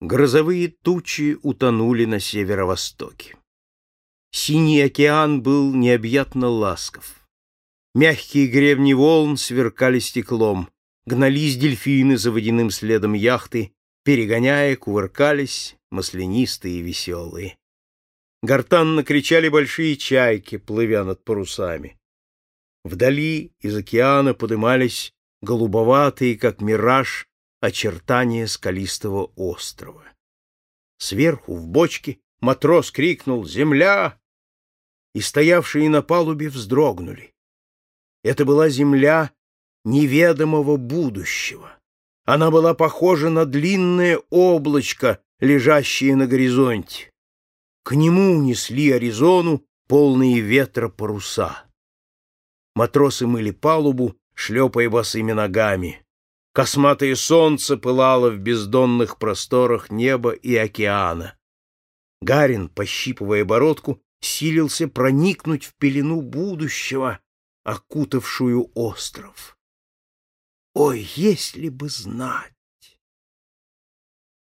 Грозовые тучи утонули на северо-востоке. Синий океан был необъятно ласков. Мягкие гребни волн сверкали стеклом, гнались дельфины за водяным следом яхты, перегоняя, кувыркались, маслянистые и веселые. Гортанно кричали большие чайки, плывя над парусами. Вдали из океана подымались голубоватые, как мираж, очертания скалистого острова. Сверху, в бочке, матрос крикнул «Земля!» и стоявшие на палубе вздрогнули. Это была земля неведомого будущего. Она была похожа на длинное облачко, лежащее на горизонте. К нему унесли Аризону полные ветра паруса. Матросы мыли палубу, шлепая босыми ногами. Косматое солнце пылало в бездонных просторах неба и океана. Гарин, пощипывая бородку, силился проникнуть в пелену будущего, окутавшую остров. Ой, если бы знать!